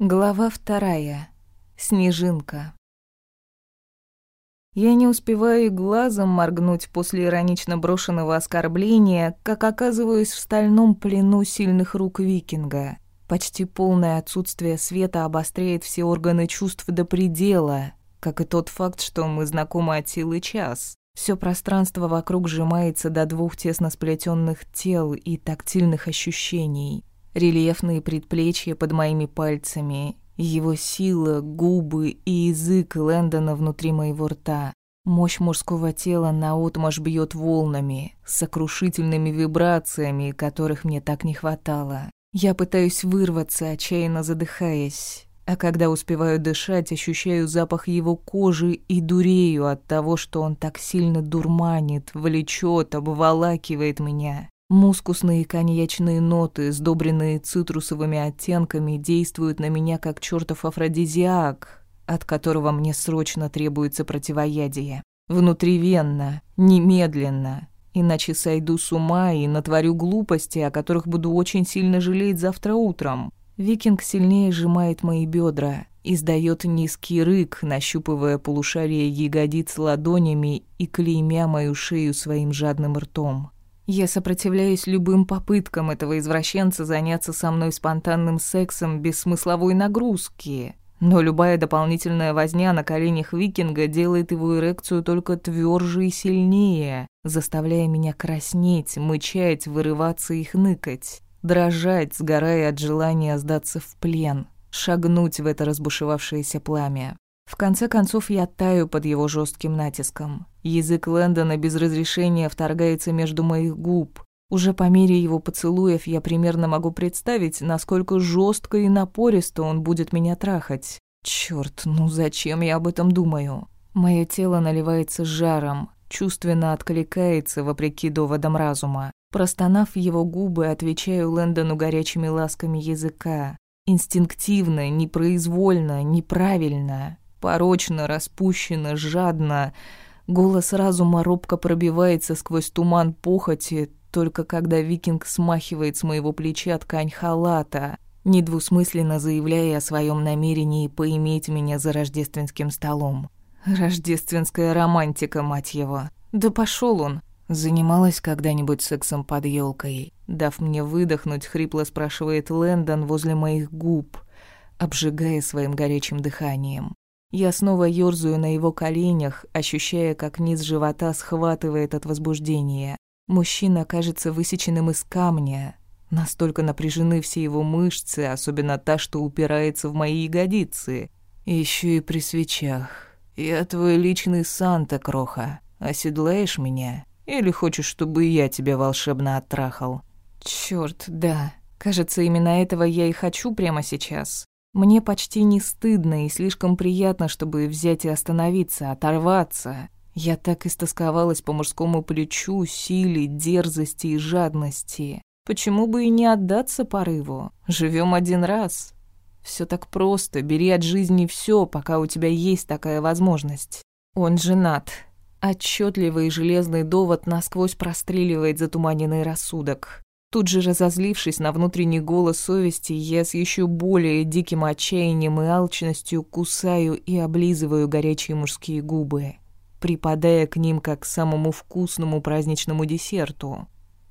Глава вторая. Снежинка. Я не успеваю глазом моргнуть после иронично брошенного оскорбления, как оказываюсь в стальном плену сильных рук викинга. Почти полное отсутствие света обостряет все органы чувств до предела, как и тот факт, что мы знакомы от силы час. Все пространство вокруг сжимается до двух тесно сплетенных тел и тактильных ощущений рельефные предплечья под моими пальцами, его сила, губы и язык Лэндона внутри моего рта. Мощь мужского тела наотмашь бьет волнами, сокрушительными вибрациями, которых мне так не хватало. Я пытаюсь вырваться, отчаянно задыхаясь. А когда успеваю дышать, ощущаю запах его кожи и дурею от того, что он так сильно дурманит, влечет, обволакивает меня. Мускусные коньячные ноты, сдобренные цитрусовыми оттенками, действуют на меня как чертов афродизиак, от которого мне срочно требуется противоядие. Внутривенно, немедленно, иначе сойду с ума и натворю глупости, о которых буду очень сильно жалеть завтра утром. Викинг сильнее сжимает мои бедра, издает низкий рык, нащупывая полушарие ягодиц ладонями и клеймя мою шею своим жадным ртом. Я сопротивляюсь любым попыткам этого извращенца заняться со мной спонтанным сексом без смысловой нагрузки. Но любая дополнительная возня на коленях викинга делает его эрекцию только тверже и сильнее, заставляя меня краснеть, мычать, вырываться и хныкать, дрожать, сгорая от желания сдаться в плен, шагнуть в это разбушевавшееся пламя. В конце концов, я таю под его жестким натиском. Язык Лэндона без разрешения вторгается между моих губ. Уже по мере его поцелуев я примерно могу представить, насколько жестко и напористо он будет меня трахать. Черт, ну зачем я об этом думаю? Мое тело наливается жаром, чувственно откликается, вопреки доводам разума. Простонав его губы, отвечаю Лэндону горячими ласками языка. Инстинктивно, непроизвольно, неправильно. Порочно, распущенно, жадно. Голос разума робко пробивается сквозь туман похоти, только когда викинг смахивает с моего плеча ткань халата, недвусмысленно заявляя о своем намерении поиметь меня за рождественским столом. Рождественская романтика, мать его. Да пошел он. Занималась когда-нибудь сексом под елкой. Дав мне выдохнуть, хрипло спрашивает Лэндон возле моих губ, обжигая своим горячим дыханием. Я снова ёрзаю на его коленях, ощущая, как низ живота схватывает от возбуждения. Мужчина кажется высеченным из камня. Настолько напряжены все его мышцы, особенно та, что упирается в мои ягодицы. Еще и при свечах. Я твой личный Санта, Кроха. Оседлаешь меня? Или хочешь, чтобы я тебя волшебно оттрахал? Черт, да. Кажется, именно этого я и хочу прямо сейчас. Мне почти не стыдно и слишком приятно, чтобы взять и остановиться, оторваться. Я так истосковалась по мужскому плечу, силе, дерзости и жадности. Почему бы и не отдаться порыву? Живем один раз. Все так просто, бери от жизни все, пока у тебя есть такая возможность. Он женат. Отчетливый железный довод насквозь простреливает затуманенный рассудок. Тут же разозлившись на внутренний голос совести, я с еще более диким отчаянием и алчностью кусаю и облизываю горячие мужские губы, припадая к ним как к самому вкусному праздничному десерту.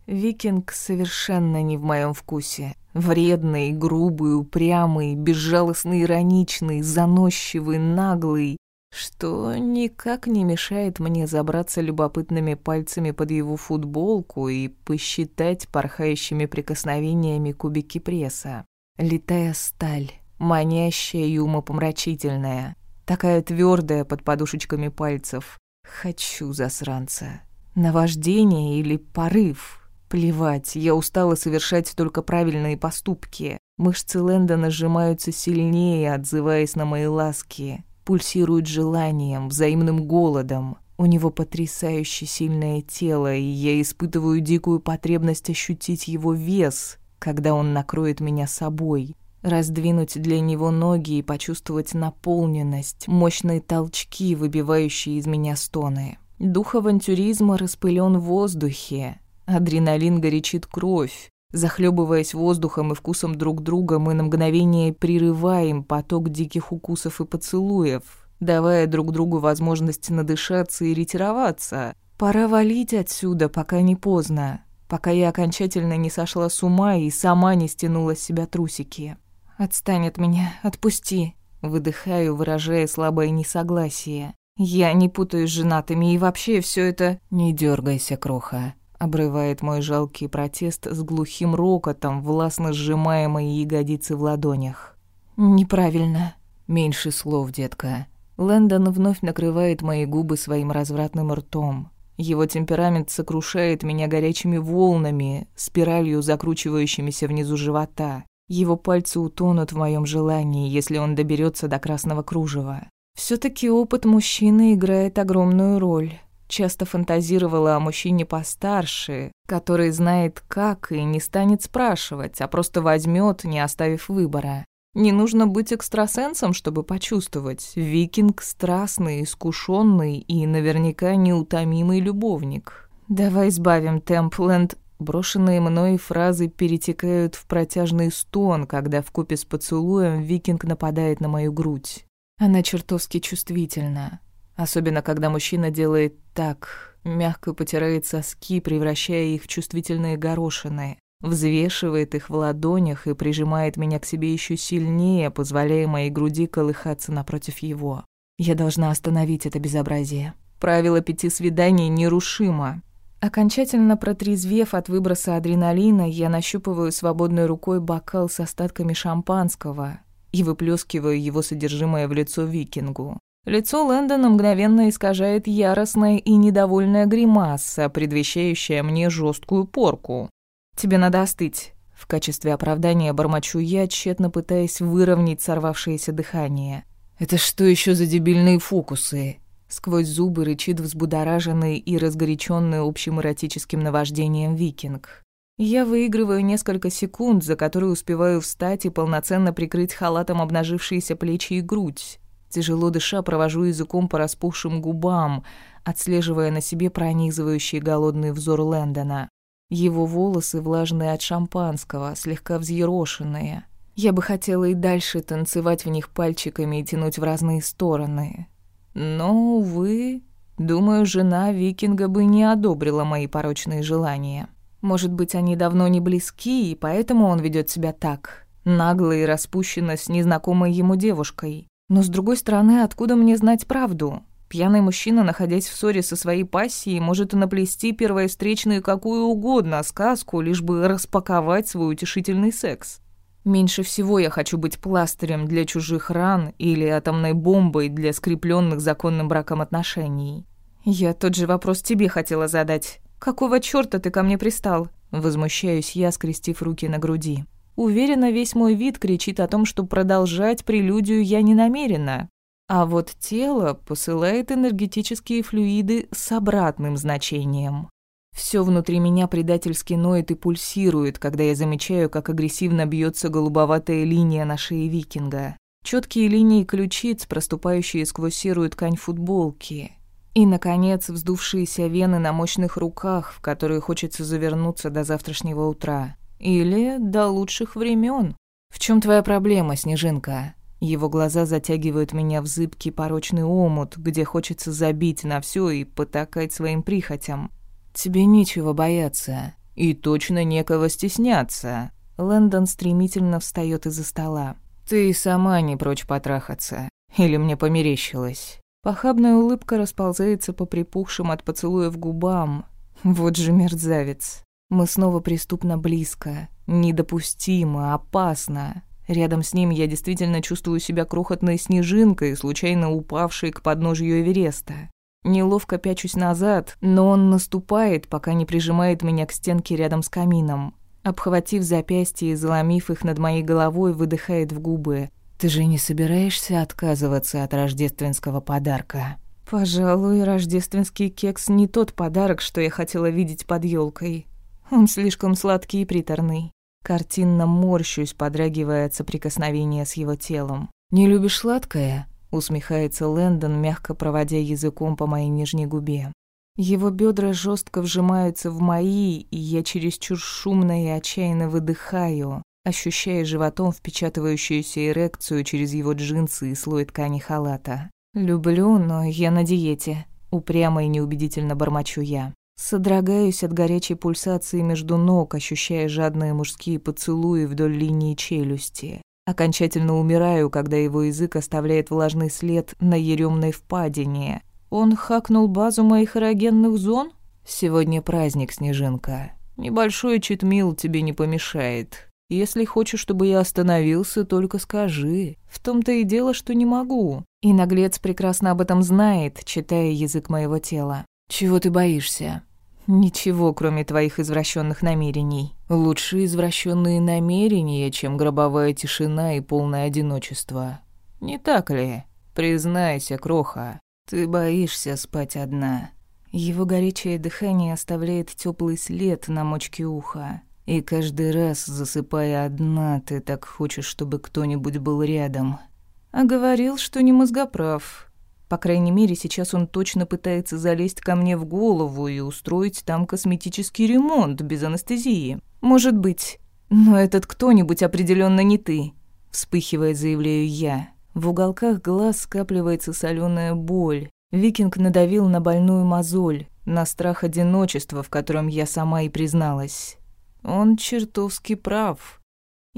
Викинг совершенно не в моем вкусе. Вредный, грубый, упрямый, безжалостный, ироничный, заносчивый, наглый, что никак не мешает мне забраться любопытными пальцами под его футболку и посчитать порхающими прикосновениями кубики пресса. Летая сталь, манящая и умопомрачительная, такая твердая под подушечками пальцев. Хочу засранца. Наваждение или порыв? Плевать, я устала совершать только правильные поступки. Мышцы Лэндона сжимаются сильнее, отзываясь на мои ласки пульсирует желанием, взаимным голодом. У него потрясающе сильное тело, и я испытываю дикую потребность ощутить его вес, когда он накроет меня собой. Раздвинуть для него ноги и почувствовать наполненность, мощные толчки, выбивающие из меня стоны. Дух авантюризма распылен в воздухе. Адреналин горячит кровь. Захлебываясь воздухом и вкусом друг друга, мы на мгновение прерываем поток диких укусов и поцелуев, давая друг другу возможность надышаться и ретироваться. Пора валить отсюда, пока не поздно, пока я окончательно не сошла с ума и сама не стянула с себя трусики. «Отстань от меня, отпусти», — выдыхаю, выражая слабое несогласие. «Я не путаюсь с женатыми, и вообще все это...» «Не дергайся, кроха», Обрывает мой жалкий протест с глухим рокотом, властно сжимая мои ягодицы в ладонях. «Неправильно». «Меньше слов, детка». Лэндон вновь накрывает мои губы своим развратным ртом. Его темперамент сокрушает меня горячими волнами, спиралью, закручивающимися внизу живота. Его пальцы утонут в моем желании, если он доберется до красного кружева. все таки опыт мужчины играет огромную роль. Часто фантазировала о мужчине постарше, который знает как и не станет спрашивать, а просто возьмет, не оставив выбора. Не нужно быть экстрасенсом, чтобы почувствовать. Викинг страстный, искушенный и наверняка неутомимый любовник. «Давай избавим Темпленд». Брошенные мной фразы перетекают в протяжный стон, когда в купе с поцелуем викинг нападает на мою грудь. Она чертовски чувствительна. Особенно, когда мужчина делает так, мягко потирает соски, превращая их в чувствительные горошины, взвешивает их в ладонях и прижимает меня к себе еще сильнее, позволяя моей груди колыхаться напротив его. Я должна остановить это безобразие. Правило пяти свиданий нерушимо. Окончательно протрезвев от выброса адреналина, я нащупываю свободной рукой бокал с остатками шампанского и выплескиваю его содержимое в лицо викингу. Лицо Лэндона мгновенно искажает яростная и недовольная гримаса, предвещающая мне жесткую порку. «Тебе надо остыть». В качестве оправдания бормочу я, тщетно пытаясь выровнять сорвавшееся дыхание. «Это что еще за дебильные фокусы?» Сквозь зубы рычит взбудораженный и разгоряченный общим эротическим наваждением викинг. Я выигрываю несколько секунд, за которые успеваю встать и полноценно прикрыть халатом обнажившиеся плечи и грудь. Тяжело дыша, провожу языком по распухшим губам, отслеживая на себе пронизывающий голодный взор Лэндона. Его волосы влажные от шампанского, слегка взъерошенные. Я бы хотела и дальше танцевать в них пальчиками и тянуть в разные стороны. Но, увы, думаю, жена викинга бы не одобрила мои порочные желания. Может быть, они давно не близки, и поэтому он ведет себя так, нагло и распущенно с незнакомой ему девушкой. Но с другой стороны, откуда мне знать правду? Пьяный мужчина, находясь в ссоре со своей пассией, может и наплести первой встречной какую угодно сказку, лишь бы распаковать свой утешительный секс. Меньше всего я хочу быть пластырем для чужих ран или атомной бомбой для скрепленных законным браком отношений. Я тот же вопрос тебе хотела задать. Какого чёрта ты ко мне пристал? Возмущаюсь я, скрестив руки на груди. Уверена, весь мой вид кричит о том, что продолжать прелюдию я не намерена. А вот тело посылает энергетические флюиды с обратным значением. Все внутри меня предательски ноет и пульсирует, когда я замечаю, как агрессивно бьется голубоватая линия на шее викинга. Четкие линии ключиц, проступающие сквозь серую ткань футболки. И, наконец, вздувшиеся вены на мощных руках, в которые хочется завернуться до завтрашнего утра. Или до лучших времен. В чем твоя проблема, Снежинка? Его глаза затягивают меня в зыбкий порочный омут, где хочется забить на все и потакать своим прихотям. Тебе нечего бояться. И точно некого стесняться. Лэндон стремительно встает из-за стола. Ты сама не прочь потрахаться. Или мне померещилось. Похабная улыбка расползается по припухшим от поцелуев губам. Вот же мерзавец. Мы снова преступно близко, недопустимо, опасно. Рядом с ним я действительно чувствую себя крохотной снежинкой, случайно упавшей к подножью Эвереста. Неловко пячусь назад, но он наступает, пока не прижимает меня к стенке рядом с камином. Обхватив запястья и заломив их над моей головой, выдыхает в губы. «Ты же не собираешься отказываться от рождественского подарка?» «Пожалуй, рождественский кекс не тот подарок, что я хотела видеть под елкой. Он слишком сладкий и приторный. Картинно морщусь, подрагивая от соприкосновения с его телом. «Не любишь сладкое?» — усмехается Лэндон, мягко проводя языком по моей нижней губе. Его бедра жестко вжимаются в мои, и я чересчур шумно и отчаянно выдыхаю, ощущая животом впечатывающуюся эрекцию через его джинсы и слой ткани халата. «Люблю, но я на диете», — упрямо и неубедительно бормочу я. Содрогаюсь от горячей пульсации между ног, ощущая жадные мужские поцелуи вдоль линии челюсти. Окончательно умираю, когда его язык оставляет влажный след на еремной впадине. Он хакнул базу моих эрогенных зон? Сегодня праздник, Снежинка. Небольшой читмил тебе не помешает. Если хочешь, чтобы я остановился, только скажи. В том-то и дело, что не могу. И наглец прекрасно об этом знает, читая язык моего тела. Чего ты боишься? Ничего, кроме твоих извращенных намерений. Лучше извращенные намерения, чем гробовая тишина и полное одиночество. Не так ли? Признайся, кроха. Ты боишься спать одна. Его горячее дыхание оставляет теплый след на мочке уха. И каждый раз, засыпая одна, ты так хочешь, чтобы кто-нибудь был рядом. А говорил, что не мозгоправ. По крайней мере, сейчас он точно пытается залезть ко мне в голову и устроить там косметический ремонт без анестезии. Может быть. Но этот кто-нибудь определенно не ты. Вспыхивая, заявляю я. В уголках глаз скапливается соленая боль. Викинг надавил на больную мозоль, на страх одиночества, в котором я сама и призналась. Он чертовски прав.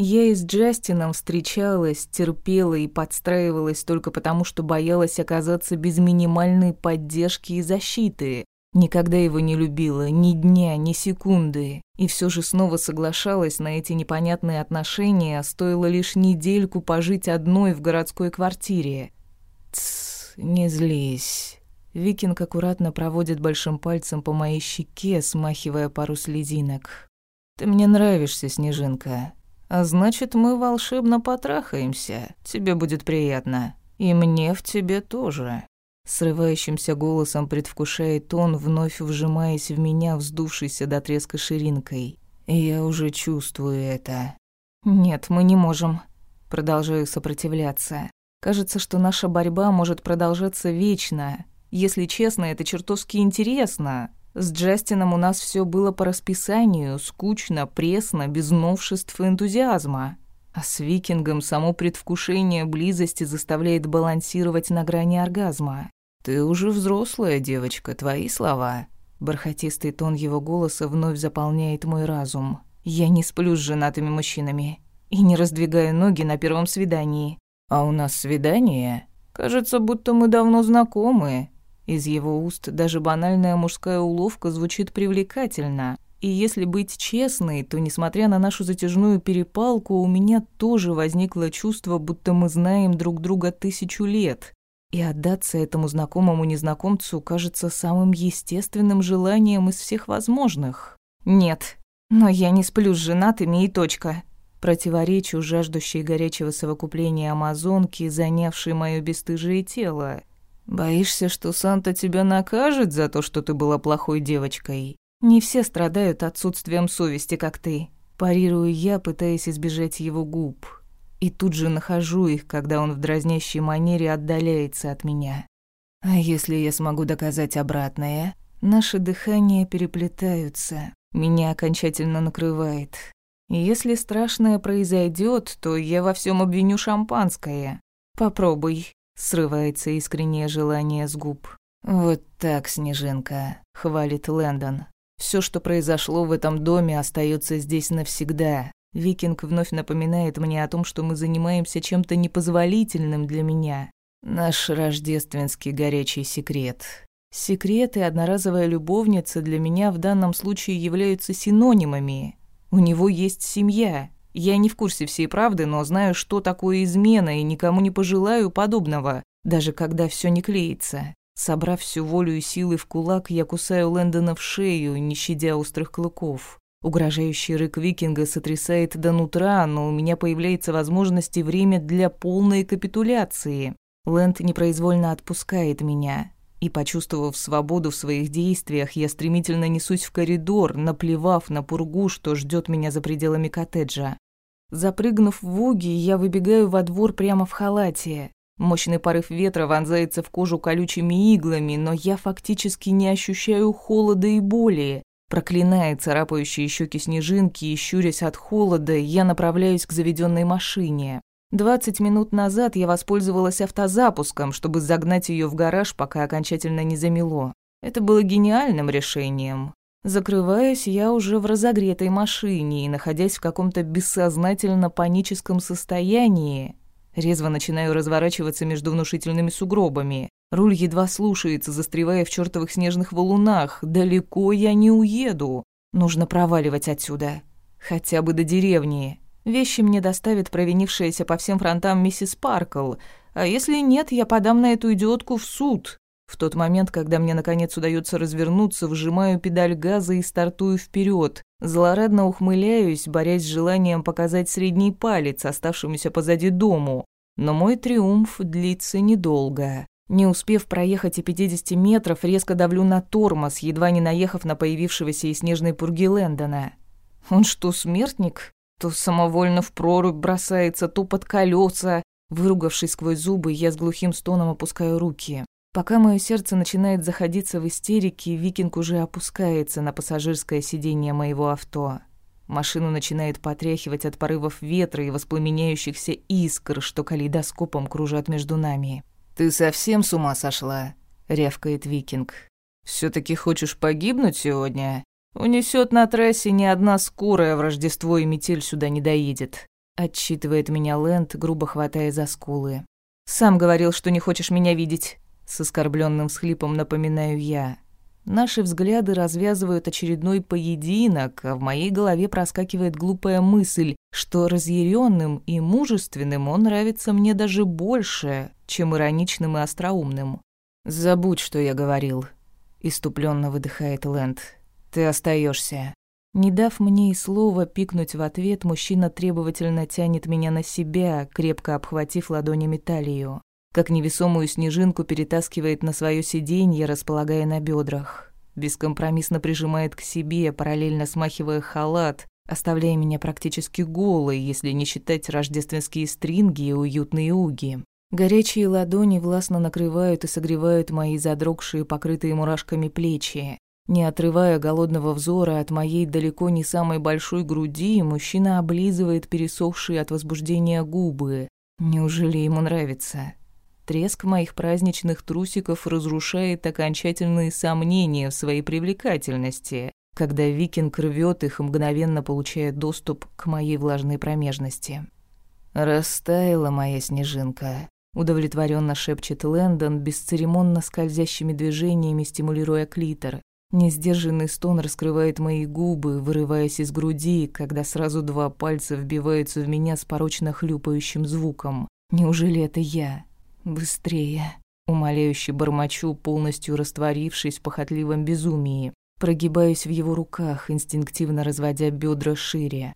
Я и с Джастином встречалась, терпела и подстраивалась только потому, что боялась оказаться без минимальной поддержки и защиты. Никогда его не любила, ни дня, ни секунды. И все же снова соглашалась на эти непонятные отношения, стоило лишь недельку пожить одной в городской квартире. Тсс, не злись. Викинг аккуратно проводит большим пальцем по моей щеке, смахивая пару слезинок. «Ты мне нравишься, Снежинка. А значит, мы волшебно потрахаемся. Тебе будет приятно. И мне в тебе тоже. Срывающимся голосом предвкушает он, вновь вжимаясь в меня, вздувшийся до треска ширинкой. Я уже чувствую это. Нет, мы не можем. Продолжаю сопротивляться. Кажется, что наша борьба может продолжаться вечно. Если честно, это чертовски интересно. С Джастином у нас все было по расписанию, скучно, пресно, без новшеств и энтузиазма. А с Викингом само предвкушение близости заставляет балансировать на грани оргазма. «Ты уже взрослая девочка, твои слова». Бархатистый тон его голоса вновь заполняет мой разум. «Я не сплю с женатыми мужчинами и не раздвигаю ноги на первом свидании». «А у нас свидание? Кажется, будто мы давно знакомы», из его уст даже банальная мужская уловка звучит привлекательно. И если быть честной, то, несмотря на нашу затяжную перепалку, у меня тоже возникло чувство, будто мы знаем друг друга тысячу лет. И отдаться этому знакомому незнакомцу кажется самым естественным желанием из всех возможных. Нет, но я не сплю с женатыми и точка. Противоречу жаждущей горячего совокупления амазонки, занявшей мое бесстыжее тело. Боишься, что Санта тебя накажет за то, что ты была плохой девочкой? Не все страдают отсутствием совести, как ты. Парирую я, пытаясь избежать его губ. И тут же нахожу их, когда он в дразнящей манере отдаляется от меня. А если я смогу доказать обратное? Наши дыхания переплетаются. Меня окончательно накрывает. Если страшное произойдет, то я во всем обвиню шампанское. Попробуй. Срывается искреннее желание с губ. «Вот так, Снежинка», — хвалит Лэндон. Все, что произошло в этом доме, остается здесь навсегда. Викинг вновь напоминает мне о том, что мы занимаемся чем-то непозволительным для меня. Наш рождественский горячий секрет. Секрет и одноразовая любовница для меня в данном случае являются синонимами. У него есть семья, я не в курсе всей правды, но знаю, что такое измена, и никому не пожелаю подобного, даже когда все не клеится. Собрав всю волю и силы в кулак, я кусаю Лэндона в шею, не щадя острых клыков. Угрожающий рык викинга сотрясает до нутра, но у меня появляется возможность и время для полной капитуляции. Лэнд непроизвольно отпускает меня. И, почувствовав свободу в своих действиях, я стремительно несусь в коридор, наплевав на пургу, что ждет меня за пределами коттеджа. Запрыгнув в уги, я выбегаю во двор прямо в халате. Мощный порыв ветра вонзается в кожу колючими иглами, но я фактически не ощущаю холода и боли. Проклиная царапающие щеки снежинки и щурясь от холода, я направляюсь к заведенной машине. Двадцать минут назад я воспользовалась автозапуском, чтобы загнать ее в гараж, пока окончательно не замело. Это было гениальным решением. Закрываюсь я уже в разогретой машине и, находясь в каком-то бессознательно паническом состоянии, резво начинаю разворачиваться между внушительными сугробами. Руль едва слушается, застревая в чертовых снежных валунах. Далеко я не уеду. Нужно проваливать отсюда. Хотя бы до деревни. Вещи мне доставит провинившаяся по всем фронтам миссис Паркл. А если нет, я подам на эту идиотку в суд. В тот момент, когда мне наконец удается развернуться, вжимаю педаль газа и стартую вперед. Злорадно ухмыляюсь, борясь с желанием показать средний палец, оставшемуся позади дому. Но мой триумф длится недолго. Не успев проехать и 50 метров, резко давлю на тормоз, едва не наехав на появившегося из снежной пурги Лэндона. Он что, смертник? То самовольно в прорубь бросается, то под колеса. Выругавшись сквозь зубы, я с глухим стоном опускаю руки. Пока мое сердце начинает заходиться в истерике, викинг уже опускается на пассажирское сиденье моего авто. Машину начинает потряхивать от порывов ветра и воспламеняющихся искр, что калейдоскопом кружат между нами. «Ты совсем с ума сошла?» — рявкает викинг. все таки хочешь погибнуть сегодня? Унесет на трассе ни одна скорая в Рождество и метель сюда не доедет», — отчитывает меня Лэнд, грубо хватая за скулы. «Сам говорил, что не хочешь меня видеть». С оскорбленным всхлипом напоминаю я. Наши взгляды развязывают очередной поединок, а в моей голове проскакивает глупая мысль, что разъяренным и мужественным он нравится мне даже больше, чем ироничным и остроумным. «Забудь, что я говорил», — иступленно выдыхает Лэнд. «Ты остаешься. Не дав мне и слова пикнуть в ответ, мужчина требовательно тянет меня на себя, крепко обхватив ладонями талию как невесомую снежинку перетаскивает на свое сиденье, располагая на бедрах. Бескомпромиссно прижимает к себе, параллельно смахивая халат, оставляя меня практически голой, если не считать рождественские стринги и уютные уги. Горячие ладони властно накрывают и согревают мои задрогшие, покрытые мурашками плечи. Не отрывая голодного взора от моей далеко не самой большой груди, мужчина облизывает пересохшие от возбуждения губы. Неужели ему нравится? Треск моих праздничных трусиков разрушает окончательные сомнения в своей привлекательности, когда викинг рвет их мгновенно получает доступ к моей влажной промежности. «Растаяла моя снежинка», — удовлетворенно шепчет Лэндон, бесцеремонно скользящими движениями стимулируя клитор. Несдержанный стон раскрывает мои губы, вырываясь из груди, когда сразу два пальца вбиваются в меня с порочно хлюпающим звуком. Неужели это я? «Быстрее!» Умоляюще бормочу, полностью растворившись в похотливом безумии. Прогибаюсь в его руках, инстинктивно разводя бедра шире.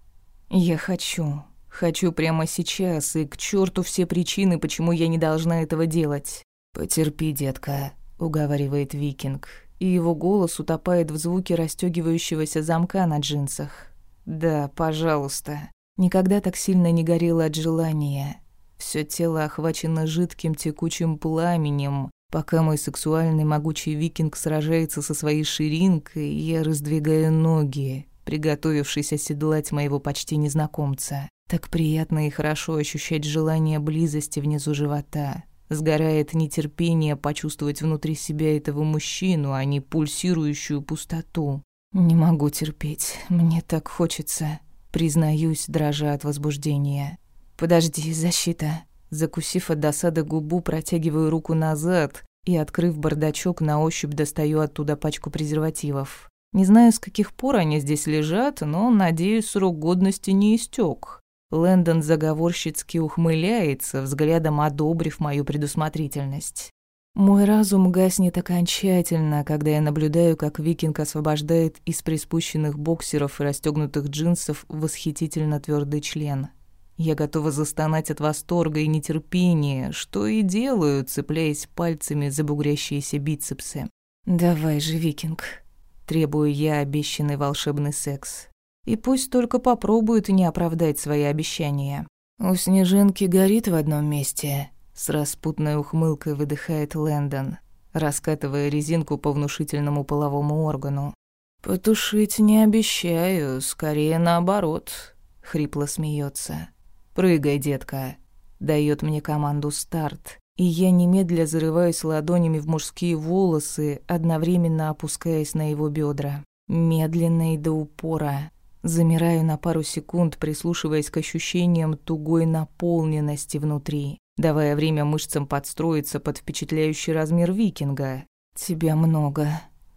«Я хочу. Хочу прямо сейчас, и к черту все причины, почему я не должна этого делать». «Потерпи, детка», — уговаривает Викинг, и его голос утопает в звуке расстёгивающегося замка на джинсах. «Да, пожалуйста». Никогда так сильно не горела от желания. Все тело охвачено жидким текучим пламенем. Пока мой сексуальный могучий викинг сражается со своей ширинкой, я раздвигаю ноги, приготовившись оседлать моего почти незнакомца. Так приятно и хорошо ощущать желание близости внизу живота. Сгорает нетерпение почувствовать внутри себя этого мужчину, а не пульсирующую пустоту. Не могу терпеть, мне так хочется. Признаюсь, дрожа от возбуждения. «Подожди, защита». Закусив от досады губу, протягиваю руку назад и, открыв бардачок, на ощупь достаю оттуда пачку презервативов. Не знаю, с каких пор они здесь лежат, но, надеюсь, срок годности не истек. Лэндон заговорщицки ухмыляется, взглядом одобрив мою предусмотрительность. Мой разум гаснет окончательно, когда я наблюдаю, как викинг освобождает из приспущенных боксеров и расстегнутых джинсов восхитительно твердый член. Я готова застонать от восторга и нетерпения, что и делаю, цепляясь пальцами за бугрящиеся бицепсы. «Давай же, викинг», — требую я обещанный волшебный секс. И пусть только попробует не оправдать свои обещания. У Снежинки горит в одном месте. С распутной ухмылкой выдыхает Лэндон, раскатывая резинку по внушительному половому органу. «Потушить не обещаю, скорее наоборот», — хрипло смеется. «Прыгай, детка», — дает мне команду «старт», и я немедля зарываюсь ладонями в мужские волосы, одновременно опускаясь на его бедра. Медленно и до упора. Замираю на пару секунд, прислушиваясь к ощущениям тугой наполненности внутри, давая время мышцам подстроиться под впечатляющий размер викинга. «Тебя много»,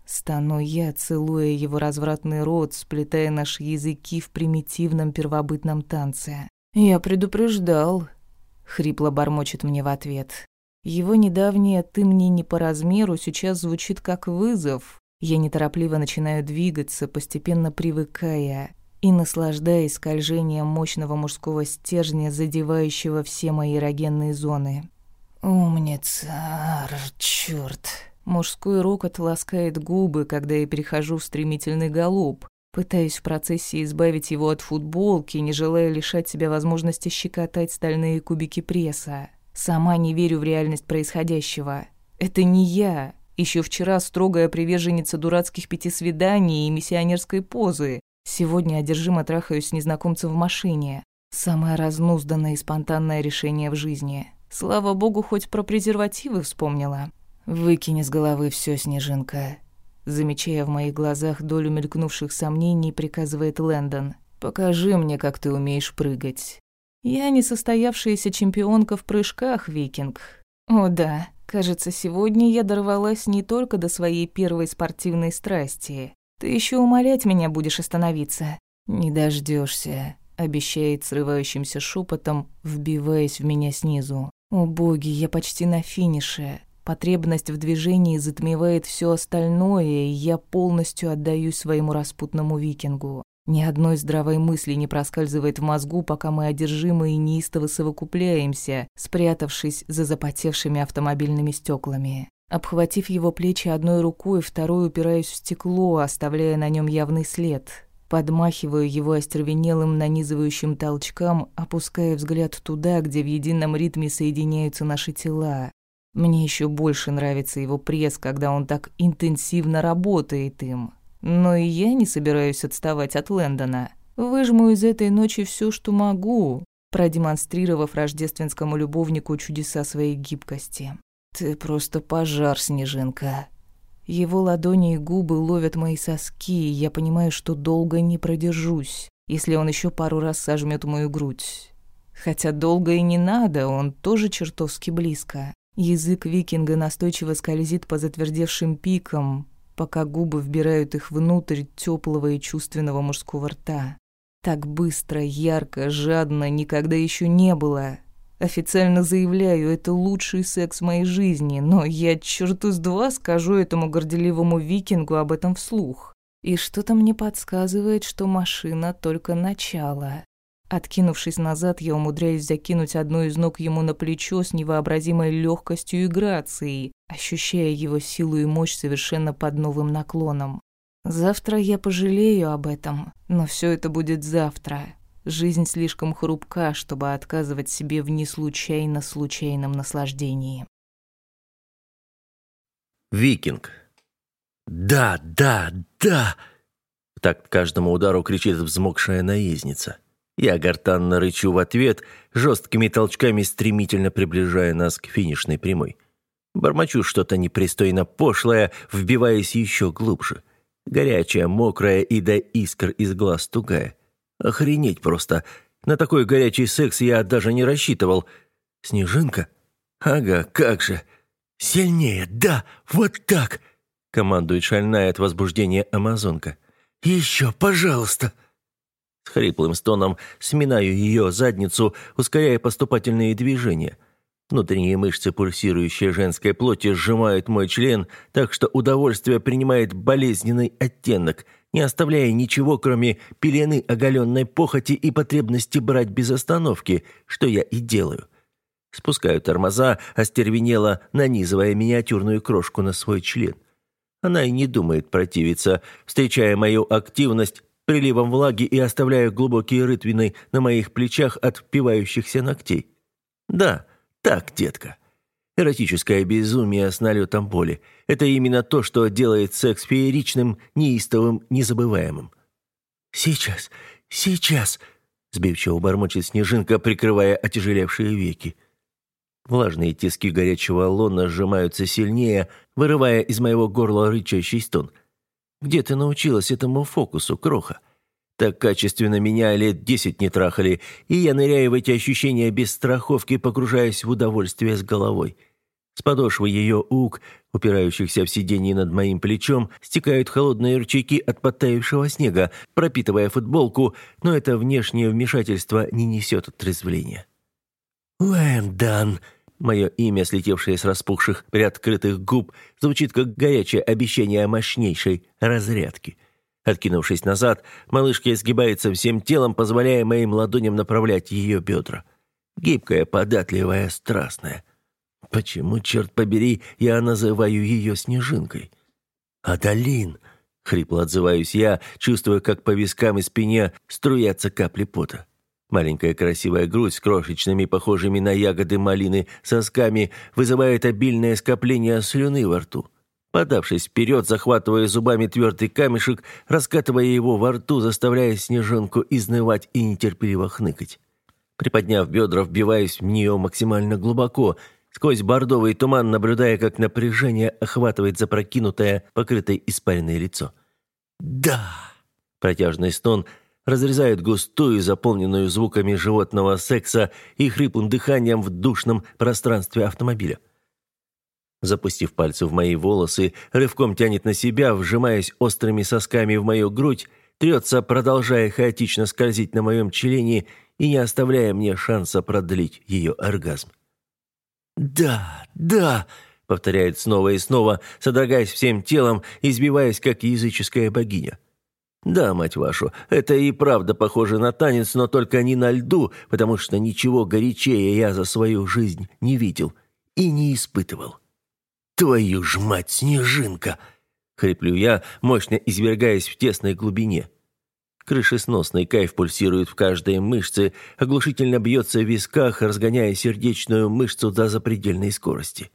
Стану я, целуя его развратный рот, сплетая наши языки в примитивном первобытном танце. «Я предупреждал», — хрипло бормочет мне в ответ. Его недавнее «ты мне не по размеру» сейчас звучит как вызов. Я неторопливо начинаю двигаться, постепенно привыкая и наслаждаясь скольжением мощного мужского стержня, задевающего все мои эрогенные зоны. «Умница, чёрт!» Мужской рокот ласкает губы, когда я перехожу в стремительный галоп. Пытаюсь в процессе избавить его от футболки, не желая лишать себя возможности щекотать стальные кубики пресса. Сама не верю в реальность происходящего. Это не я. Еще вчера строгая приверженница дурацких пяти свиданий и миссионерской позы. Сегодня одержимо трахаюсь с незнакомцем в машине. Самое разнузданное и спонтанное решение в жизни. Слава богу, хоть про презервативы вспомнила. «Выкини с головы все, Снежинка». Замечая в моих глазах долю мелькнувших сомнений, приказывает Лэндон. «Покажи мне, как ты умеешь прыгать». «Я не состоявшаяся чемпионка в прыжках, Викинг». «О да, кажется, сегодня я дорвалась не только до своей первой спортивной страсти. Ты еще умолять меня будешь остановиться». «Не дождешься, обещает срывающимся шепотом, вбиваясь в меня снизу. «О боги, я почти на финише. Потребность в движении затмевает все остальное, и я полностью отдаюсь своему распутному викингу. Ни одной здравой мысли не проскальзывает в мозгу, пока мы одержимы и неистово совокупляемся, спрятавшись за запотевшими автомобильными стеклами. Обхватив его плечи одной рукой, второй упираюсь в стекло, оставляя на нем явный след. Подмахиваю его остервенелым нанизывающим толчкам, опуская взгляд туда, где в едином ритме соединяются наши тела. Мне еще больше нравится его пресс, когда он так интенсивно работает им. Но и я не собираюсь отставать от Лэндона. Выжму из этой ночи все, что могу, продемонстрировав рождественскому любовнику чудеса своей гибкости. «Ты просто пожар, Снежинка». Его ладони и губы ловят мои соски, и я понимаю, что долго не продержусь, если он еще пару раз сожмет мою грудь. Хотя долго и не надо, он тоже чертовски близко. Язык викинга настойчиво скользит по затвердевшим пикам, пока губы вбирают их внутрь теплого и чувственного мужского рта. Так быстро, ярко, жадно никогда еще не было. Официально заявляю, это лучший секс моей жизни, но я черту с два скажу этому горделивому викингу об этом вслух. И что-то мне подсказывает, что машина только начало. Откинувшись назад, я умудряюсь закинуть одну из ног ему на плечо с невообразимой легкостью и грацией, ощущая его силу и мощь совершенно под новым наклоном. Завтра я пожалею об этом, но все это будет завтра. Жизнь слишком хрупка, чтобы отказывать себе в неслучайно случайном наслаждении. Викинг. «Да, да, да!» Так каждому удару кричит взмокшая наездница. Я гортанно рычу в ответ, жесткими толчками стремительно приближая нас к финишной прямой. Бормочу что-то непристойно пошлое, вбиваясь еще глубже. Горячая, мокрая и до искр из глаз тугая. Охренеть просто. На такой горячий секс я даже не рассчитывал. Снежинка? Ага, как же. Сильнее, да, вот так. Командует шальная от возбуждения амазонка. Еще, пожалуйста. С хриплым стоном сминаю ее задницу, ускоряя поступательные движения. Внутренние мышцы пульсирующей женской плоти сжимают мой член, так что удовольствие принимает болезненный оттенок, не оставляя ничего, кроме пелены оголенной похоти и потребности брать без остановки, что я и делаю. Спускаю тормоза, остервенело нанизывая миниатюрную крошку на свой член. Она и не думает противиться, встречая мою активность приливом влаги и оставляя глубокие рытвины на моих плечах от впивающихся ногтей. Да, Так, детка. Эротическое безумие с налетом боли – это именно то, что делает секс фееричным, неистовым, незабываемым. «Сейчас, сейчас!» – сбивчиво бормочет Снежинка, прикрывая отяжелевшие веки. Влажные тиски горячего лона сжимаются сильнее, вырывая из моего горла рычащий стон. «Где ты научилась этому фокусу, кроха?» Так качественно меня лет десять не трахали, и я ныряю в эти ощущения без страховки, погружаясь в удовольствие с головой. С подошвы ее уг, упирающихся в сиденье над моим плечом, стекают холодные ручейки от подтаявшего снега, пропитывая футболку, но это внешнее вмешательство не несет отрезвления. «Лэндон!» Мое имя, слетевшее с распухших, приоткрытых губ, звучит как горячее обещание мощнейшей разрядки. Откинувшись назад, малышка изгибается всем телом, позволяя моим ладоням направлять ее бедра. Гибкая, податливая, страстная. Почему, черт побери, я называю ее снежинкой? «Адалин!» — хрипло отзываюсь я, чувствуя, как по вискам и спине струятся капли пота. Маленькая красивая грудь с крошечными, похожими на ягоды малины, сосками вызывает обильное скопление слюны во рту. Подавшись вперед, захватывая зубами твердый камешек, раскатывая его во рту, заставляя снежинку изнывать и нетерпеливо хныкать. Приподняв бедра, вбиваясь в нее максимально глубоко — сквозь бордовый туман, наблюдая, как напряжение охватывает запрокинутое, покрытое испаренное лицо. «Да!» Протяжный стон разрезает густую, заполненную звуками животного секса и хриплым дыханием в душном пространстве автомобиля. Запустив пальцы в мои волосы, рывком тянет на себя, вжимаясь острыми сосками в мою грудь, трется, продолжая хаотично скользить на моем члене и не оставляя мне шанса продлить ее оргазм. «Да, да», — повторяет снова и снова, содрогаясь всем телом, избиваясь, как языческая богиня. «Да, мать вашу, это и правда похоже на танец, но только не на льду, потому что ничего горячее я за свою жизнь не видел и не испытывал». «Твою ж мать, снежинка!» — хриплю я, мощно извергаясь в тесной глубине. Крышесносный кайф пульсирует в каждой мышце, оглушительно бьется в висках, разгоняя сердечную мышцу до запредельной скорости.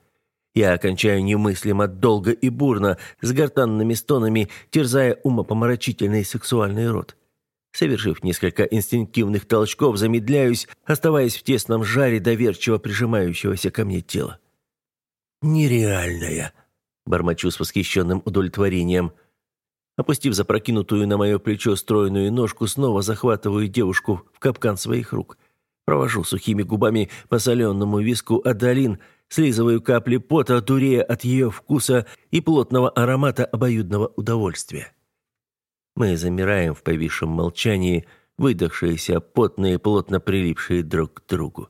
Я окончаю немыслимо долго и бурно, с гортанными стонами, терзая умопомрачительный сексуальный рот. Совершив несколько инстинктивных толчков, замедляюсь, оставаясь в тесном жаре доверчиво прижимающегося ко мне тела. «Нереальная!» — бормочу с восхищенным удовлетворением. Опустив запрокинутую на мое плечо стройную ножку, снова захватываю девушку в капкан своих рук. Провожу сухими губами по соленому виску Адалин, слизываю капли пота, дурея от ее вкуса и плотного аромата обоюдного удовольствия. Мы замираем в повисшем молчании, выдохшиеся, потные, плотно прилипшие друг к другу.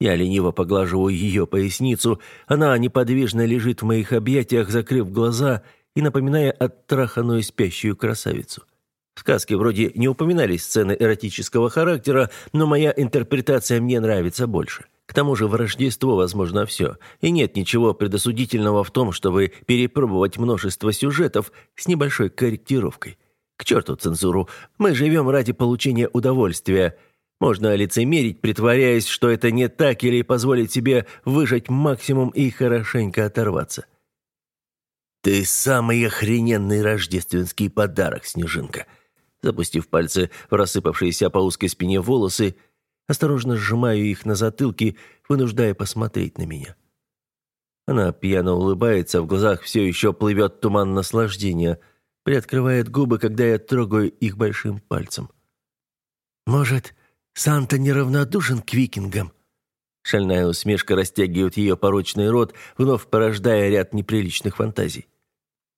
Я лениво поглаживаю ее поясницу, она неподвижно лежит в моих объятиях, закрыв глаза — и напоминая оттраханную спящую красавицу. В сказке вроде не упоминались сцены эротического характера, но моя интерпретация мне нравится больше. К тому же в Рождество возможно все, и нет ничего предосудительного в том, чтобы перепробовать множество сюжетов с небольшой корректировкой. К черту цензуру, мы живем ради получения удовольствия. Можно лицемерить, притворяясь, что это не так, или позволить себе выжать максимум и хорошенько оторваться. «Ты самый охрененный рождественский подарок, Снежинка!» Запустив пальцы в рассыпавшиеся по узкой спине волосы, осторожно сжимаю их на затылке, вынуждая посмотреть на меня. Она пьяно улыбается, в глазах все еще плывет туман наслаждения, приоткрывает губы, когда я трогаю их большим пальцем. «Может, Санта неравнодушен к викингам?» Шальная усмешка растягивает ее порочный рот, вновь порождая ряд неприличных фантазий.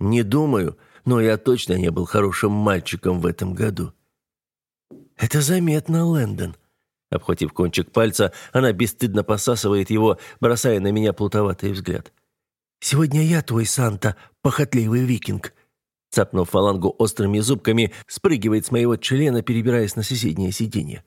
Не думаю, но я точно не был хорошим мальчиком в этом году. Это заметно, Лэндон. Обхватив кончик пальца, она бесстыдно посасывает его, бросая на меня плутоватый взгляд. «Сегодня я твой Санта, похотливый викинг». Цапнув фалангу острыми зубками, спрыгивает с моего члена, перебираясь на соседнее сиденье.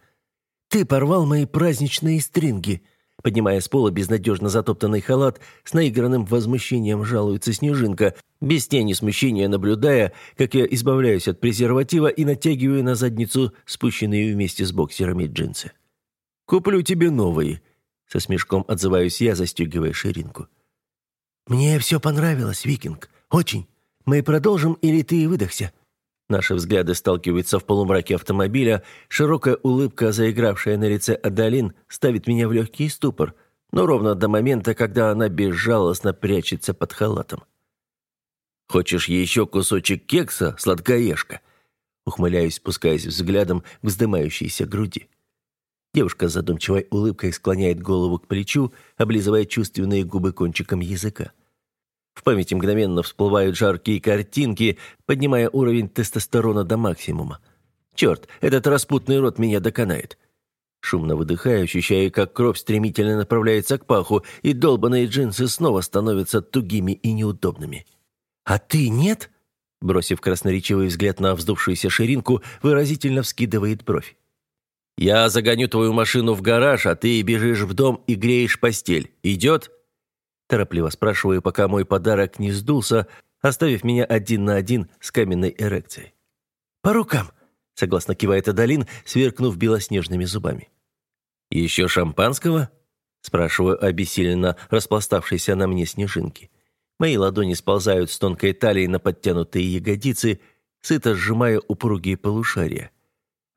«Ты порвал мои праздничные стринги. Поднимая с пола безнадежно затоптанный халат, с наигранным возмущением жалуется Снежинка, без тени смущения наблюдая, как я избавляюсь от презерватива и натягиваю на задницу спущенные вместе с боксерами джинсы. «Куплю тебе новые», Со смешком отзываюсь я, застегивая ширинку. «Мне все понравилось, Викинг. Очень. Мы продолжим или ты выдохся?» Наши взгляды сталкиваются в полумраке автомобиля. Широкая улыбка, заигравшая на лице Адалин, ставит меня в легкий ступор, но ровно до момента, когда она безжалостно прячется под халатом. «Хочешь еще кусочек кекса, сладкоежка?» Ухмыляюсь, спускаясь взглядом к вздымающейся груди. Девушка с задумчивой улыбкой склоняет голову к плечу, облизывая чувственные губы кончиком языка. В памяти мгновенно всплывают жаркие картинки, поднимая уровень тестостерона до максимума. Черт, этот распутный рот меня доконает. Шумно выдыхаю, ощущая, как кровь стремительно направляется к паху, и долбаные джинсы снова становятся тугими и неудобными. «А ты нет?» Бросив красноречивый взгляд на вздувшуюся ширинку, выразительно вскидывает бровь. «Я загоню твою машину в гараж, а ты бежишь в дом и греешь постель. Идет?» Торопливо спрашиваю, пока мой подарок не сдулся, оставив меня один на один с каменной эрекцией. «По рукам!» — согласно кивает Адалин, сверкнув белоснежными зубами. «Еще шампанского?» — спрашиваю обессиленно распластавшейся на мне снежинки. Мои ладони сползают с тонкой талии на подтянутые ягодицы, сыто сжимая упругие полушария.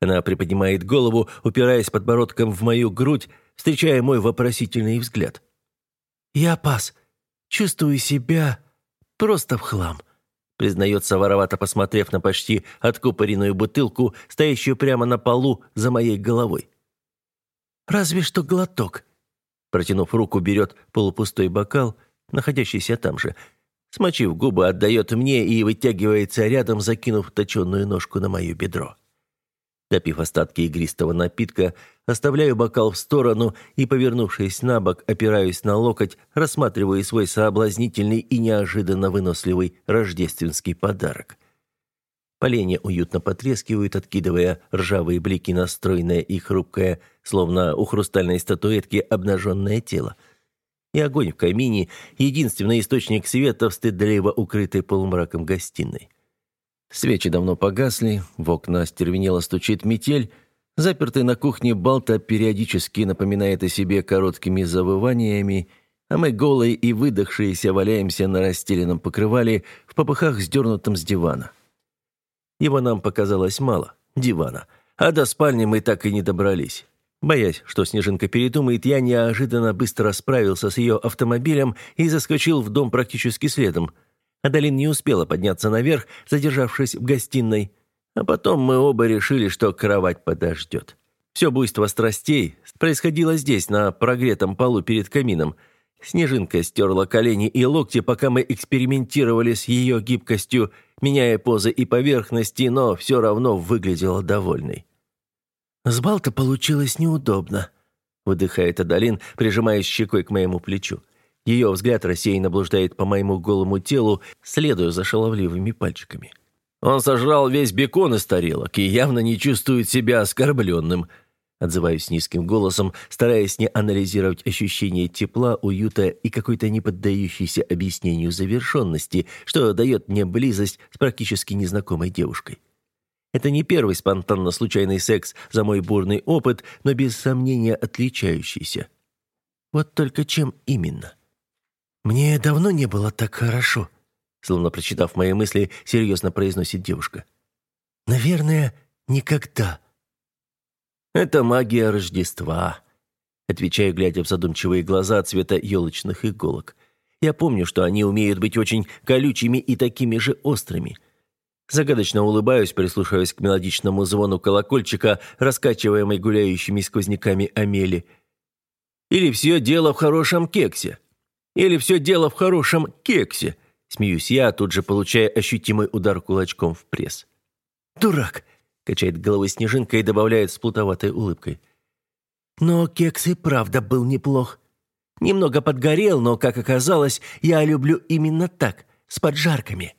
Она приподнимает голову, упираясь подбородком в мою грудь, встречая мой вопросительный взгляд. «Я пас. Чувствую себя просто в хлам», признается воровато, посмотрев на почти откупоренную бутылку, стоящую прямо на полу за моей головой. «Разве что глоток». Протянув руку, берет полупустой бокал, находящийся там же. Смочив губы, отдает мне и вытягивается рядом, закинув точенную ножку на мое бедро. Допив остатки игристого напитка, оставляю бокал в сторону и, повернувшись на бок, опираюсь на локоть, рассматривая свой соблазнительный и неожиданно выносливый рождественский подарок. Поленья уютно потрескивают, откидывая ржавые блики на стройное и хрупкое, словно у хрустальной статуэтки, обнаженное тело. И огонь в камине — единственный источник света в стыдливо укрытой полумраком гостиной. Свечи давно погасли, в окна стервенело стучит метель, запертый на кухне Балта периодически напоминает о себе короткими завываниями, а мы голые и выдохшиеся валяемся на расстеленном покрывале в попыхах, сдернутом с дивана. Его нам показалось мало, дивана, а до спальни мы так и не добрались. Боясь, что Снежинка передумает, я неожиданно быстро справился с ее автомобилем и заскочил в дом практически следом – Адалин не успела подняться наверх, задержавшись в гостиной. А потом мы оба решили, что кровать подождет. Все буйство страстей происходило здесь, на прогретом полу перед камином. Снежинка стерла колени и локти, пока мы экспериментировали с ее гибкостью, меняя позы и поверхности, но все равно выглядела довольной. «С Балта получилось неудобно», — выдыхает Адалин, прижимаясь щекой к моему плечу. Ее взгляд рассеянно блуждает по моему голому телу, следуя за шаловливыми пальчиками. Он сожрал весь бекон из тарелок и явно не чувствует себя оскорбленным. Отзываюсь низким голосом, стараясь не анализировать ощущение тепла, уюта и какой-то неподдающейся объяснению завершенности, что дает мне близость с практически незнакомой девушкой. Это не первый спонтанно случайный секс за мой бурный опыт, но без сомнения отличающийся. Вот только чем именно? «Мне давно не было так хорошо», словно прочитав мои мысли, серьезно произносит девушка. «Наверное, никогда». «Это магия Рождества», отвечаю, глядя в задумчивые глаза цвета елочных иголок. Я помню, что они умеют быть очень колючими и такими же острыми. Загадочно улыбаюсь, прислушиваясь к мелодичному звону колокольчика, раскачиваемой гуляющими сквозняками Амели. Или все дело в хорошем кексе? Или все дело в хорошем кексе?» Смеюсь я, тут же получая ощутимый удар кулачком в пресс. «Дурак!» — качает головой снежинка и добавляет с плутоватой улыбкой. «Но кекс и правда был неплох. Немного подгорел, но, как оказалось, я люблю именно так, с поджарками».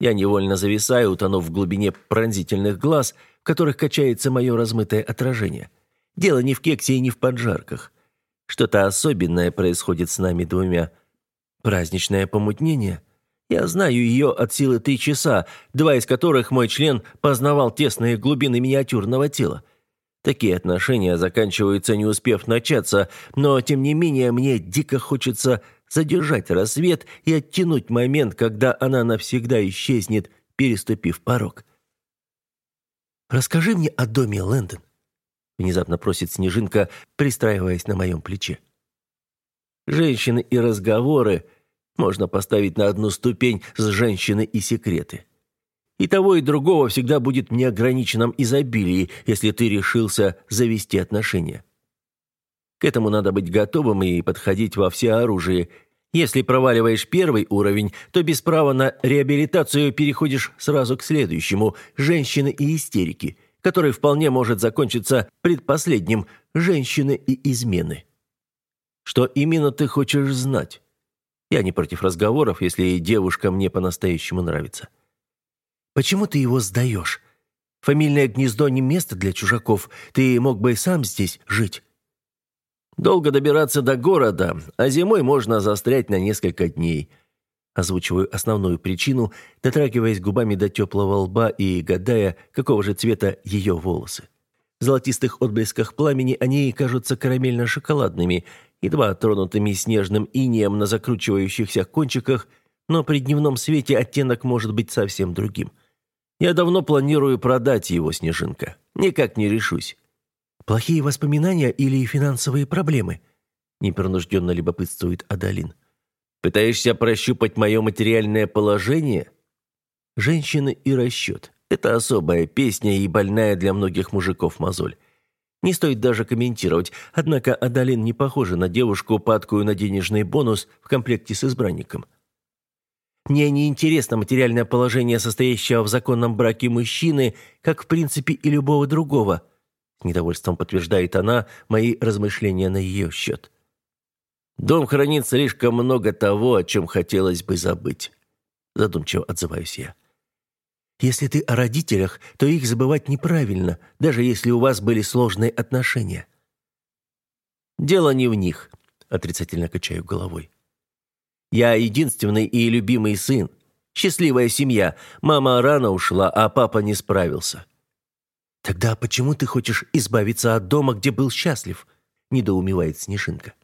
Я невольно зависаю, утонув в глубине пронзительных глаз, в которых качается мое размытое отражение. Дело не в кексе и не в поджарках. Что-то особенное происходит с нами двумя. Праздничное помутнение. Я знаю ее от силы три часа, два из которых мой член познавал тесные глубины миниатюрного тела. Такие отношения заканчиваются, не успев начаться, но, тем не менее, мне дико хочется задержать рассвет и оттянуть момент, когда она навсегда исчезнет, переступив порог. «Расскажи мне о доме, Лэндон», — внезапно просит Снежинка, пристраиваясь на моем плече. «Женщины и разговоры можно поставить на одну ступень с женщины и секреты». И того, и другого всегда будет в неограниченном изобилии, если ты решился завести отношения. К этому надо быть готовым и подходить во всеоружии. Если проваливаешь первый уровень, то без права на реабилитацию переходишь сразу к следующему – женщины и истерики, который вполне может закончиться предпоследним – женщины и измены. Что именно ты хочешь знать? Я не против разговоров, если девушка мне по-настоящему нравится. Почему ты его сдаешь? Фамильное гнездо не место для чужаков. Ты мог бы и сам здесь жить. Долго добираться до города, а зимой можно застрять на несколько дней. Озвучиваю основную причину, дотрагиваясь губами до теплого лба и гадая, какого же цвета ее волосы. В золотистых отблесках пламени они кажутся карамельно-шоколадными, едва тронутыми снежным инеем на закручивающихся кончиках, но при дневном свете оттенок может быть совсем другим – я давно планирую продать его, Снежинка. Никак не решусь. Плохие воспоминания или финансовые проблемы? Непринужденно любопытствует Адалин. Пытаешься прощупать мое материальное положение? Женщины и расчет. Это особая песня и больная для многих мужиков мозоль. Не стоит даже комментировать, однако Адалин не похожа на девушку, падкую на денежный бонус в комплекте с избранником. Мне не интересно материальное положение состоящего в законном браке мужчины, как в принципе и любого другого. С недовольством подтверждает она мои размышления на ее счет. Дом хранит слишком много того, о чем хотелось бы забыть. Задумчиво отзываюсь я. Если ты о родителях, то их забывать неправильно, даже если у вас были сложные отношения. Дело не в них, отрицательно качаю головой. Я единственный и любимый сын. Счастливая семья. Мама рано ушла, а папа не справился. Тогда почему ты хочешь избавиться от дома, где был счастлив? недоумевает Снежинка.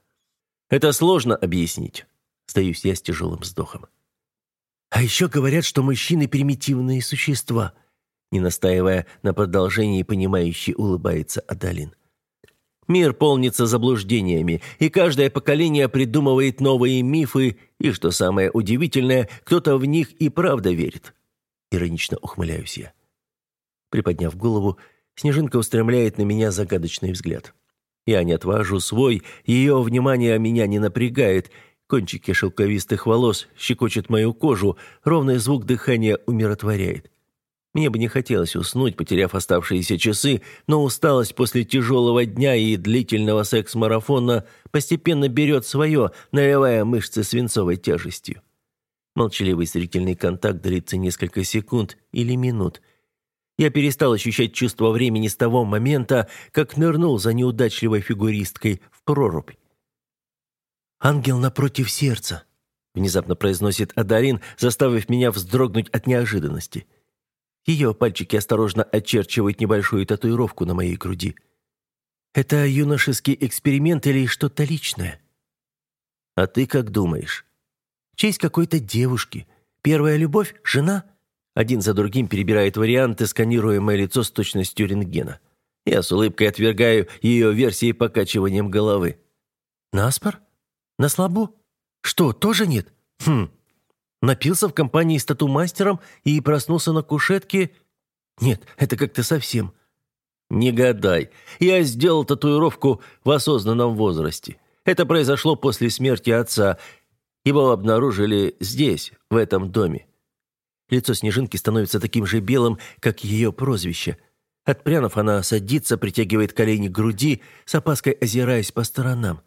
Это сложно объяснить. Сдаюсь я с тяжелым вздохом. А еще говорят, что мужчины примитивные существа. Не настаивая на продолжении, понимающий улыбается Адалин. Мир полнится заблуждениями, и каждое поколение придумывает новые мифы, и, что самое удивительное, кто-то в них и правда верит. Иронично ухмыляюсь я. Приподняв голову, Снежинка устремляет на меня загадочный взгляд. Я не отвожу свой, ее внимание меня не напрягает. Кончики шелковистых волос щекочут мою кожу, ровный звук дыхания умиротворяет. Мне бы не хотелось уснуть, потеряв оставшиеся часы, но усталость после тяжелого дня и длительного секс-марафона постепенно берет свое, наливая мышцы свинцовой тяжестью. Молчаливый зрительный контакт длится несколько секунд или минут. Я перестал ощущать чувство времени с того момента, как нырнул за неудачливой фигуристкой в прорубь. «Ангел напротив сердца», — внезапно произносит Адарин, заставив меня вздрогнуть от неожиданности. — ее пальчики осторожно очерчивают небольшую татуировку на моей груди. Это юношеский эксперимент или что-то личное? А ты как думаешь? Честь какой-то девушки. Первая любовь? Жена? Один за другим перебирает варианты, сканируя мое лицо с точностью рентгена. Я с улыбкой отвергаю ее версии покачиванием головы. Наспор? На слабо? Что, тоже нет? Хм, Напился в компании с тату-мастером и проснулся на кушетке? Нет, это как-то совсем. Не гадай. Я сделал татуировку в осознанном возрасте. Это произошло после смерти отца. Его обнаружили здесь, в этом доме. Лицо Снежинки становится таким же белым, как ее прозвище. Отпрянув, она садится, притягивает колени к груди, с опаской озираясь по сторонам.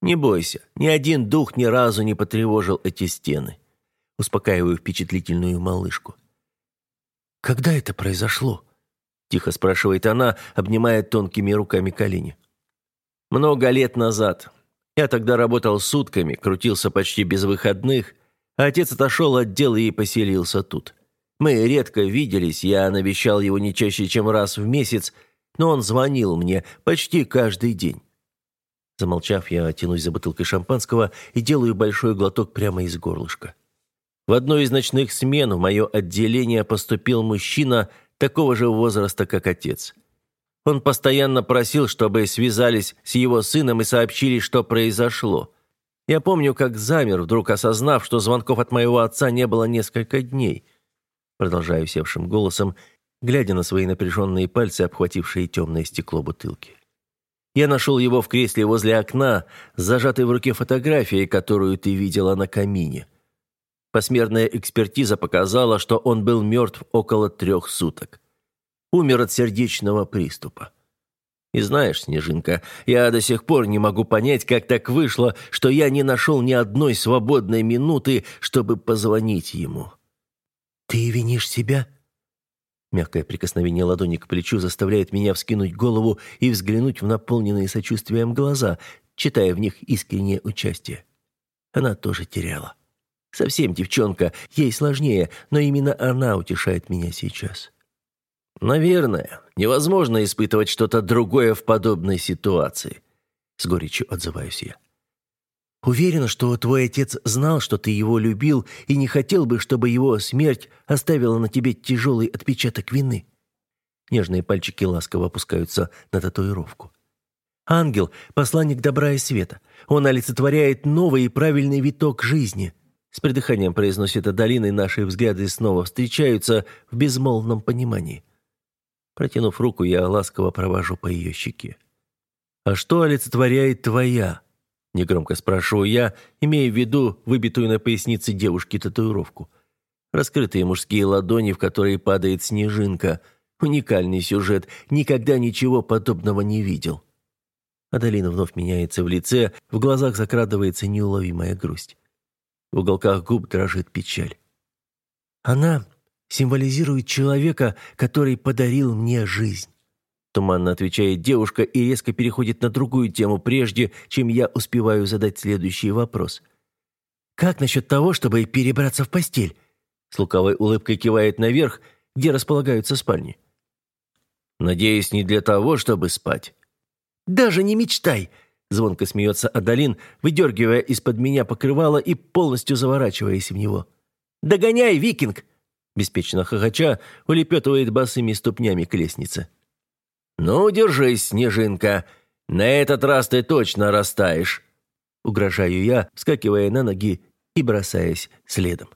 Не бойся, ни один дух ни разу не потревожил эти стены успокаиваю впечатлительную малышку. «Когда это произошло?» – тихо спрашивает она, обнимая тонкими руками колени. «Много лет назад. Я тогда работал сутками, крутился почти без выходных, отец отошел от дела и поселился тут. Мы редко виделись, я навещал его не чаще, чем раз в месяц, но он звонил мне почти каждый день. Замолчав, я тянусь за бутылкой шампанского и делаю большой глоток прямо из горлышка. В одной из ночных смен в мое отделение поступил мужчина такого же возраста, как отец. Он постоянно просил, чтобы связались с его сыном и сообщили, что произошло. Я помню, как замер, вдруг осознав, что звонков от моего отца не было несколько дней. Продолжаю севшим голосом, глядя на свои напряженные пальцы, обхватившие темное стекло бутылки. Я нашел его в кресле возле окна, зажатой в руке фотографией, которую ты видела на камине. Посмертная экспертиза показала, что он был мертв около трех суток. Умер от сердечного приступа. И знаешь, Снежинка, я до сих пор не могу понять, как так вышло, что я не нашел ни одной свободной минуты, чтобы позвонить ему. «Ты винишь себя?» Мягкое прикосновение ладони к плечу заставляет меня вскинуть голову и взглянуть в наполненные сочувствием глаза, читая в них искреннее участие. Она тоже теряла. Совсем девчонка, ей сложнее, но именно она утешает меня сейчас. «Наверное, невозможно испытывать что-то другое в подобной ситуации», — с горечью отзываюсь я. Уверена, что твой отец знал, что ты его любил и не хотел бы, чтобы его смерть оставила на тебе тяжелый отпечаток вины. Нежные пальчики ласково опускаются на татуировку. Ангел – посланник добра и света. Он олицетворяет новый и правильный виток жизни. С придыханием произносит Адалина, и наши взгляды снова встречаются в безмолвном понимании. Протянув руку, я ласково провожу по ее щеке. «А что олицетворяет твоя?» Негромко спрашиваю я, имея в виду выбитую на пояснице девушки татуировку. Раскрытые мужские ладони, в которые падает снежинка. Уникальный сюжет. Никогда ничего подобного не видел. Адалина вновь меняется в лице, в глазах закрадывается неуловимая грусть. В уголках губ дрожит печаль. Она символизирует человека, который подарил мне жизнь. Туманно отвечает девушка и резко переходит на другую тему, прежде чем я успеваю задать следующий вопрос. «Как насчет того, чтобы перебраться в постель?» С лукавой улыбкой кивает наверх, где располагаются спальни. «Надеюсь, не для того, чтобы спать». «Даже не мечтай!» Звонко смеется Адалин, выдергивая из-под меня покрывало и полностью заворачиваясь в него. «Догоняй, викинг!» Беспечно хохоча улепетывает босыми ступнями к лестнице. «Ну, держись, Снежинка. На этот раз ты точно растаешь», — угрожаю я, вскакивая на ноги и бросаясь следом.